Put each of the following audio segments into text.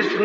بسم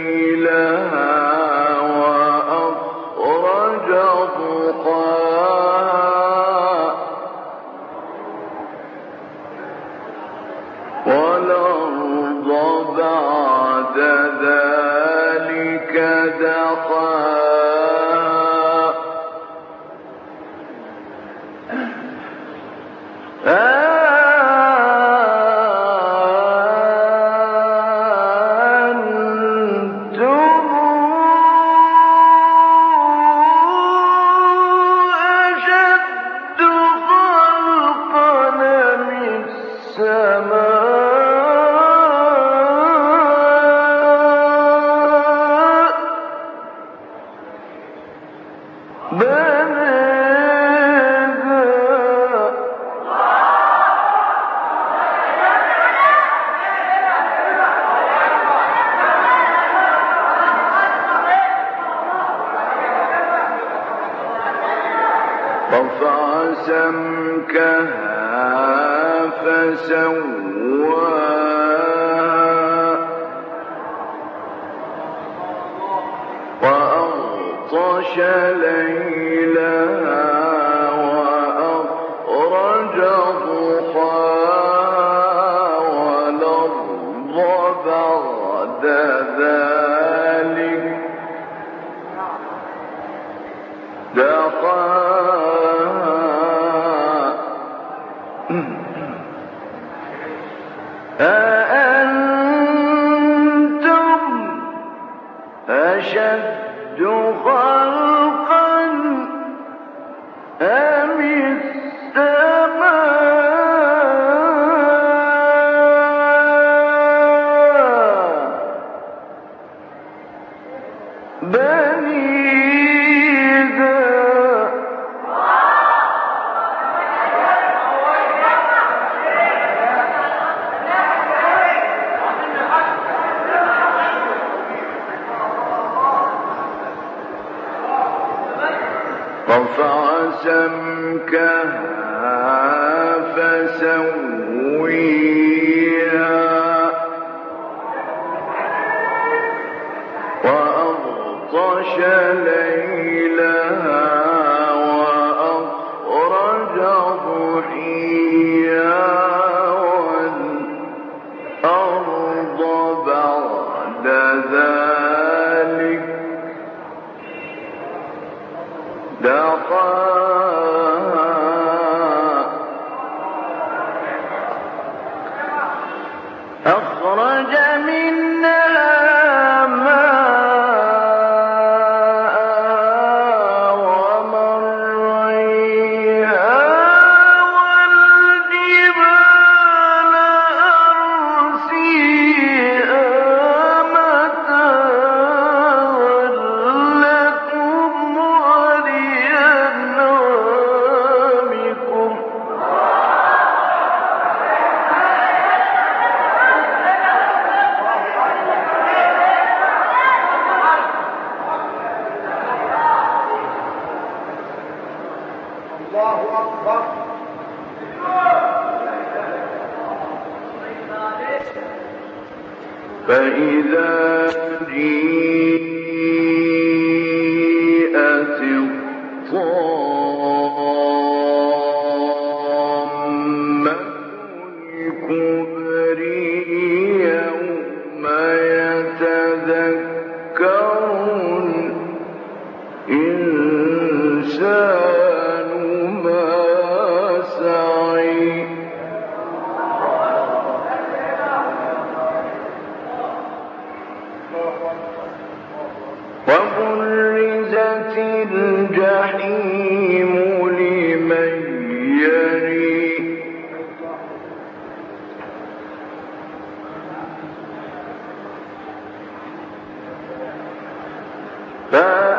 رفع سمكها فسواها يغشى ليلها رفع سمكه فإذا جئت فأما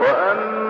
وأما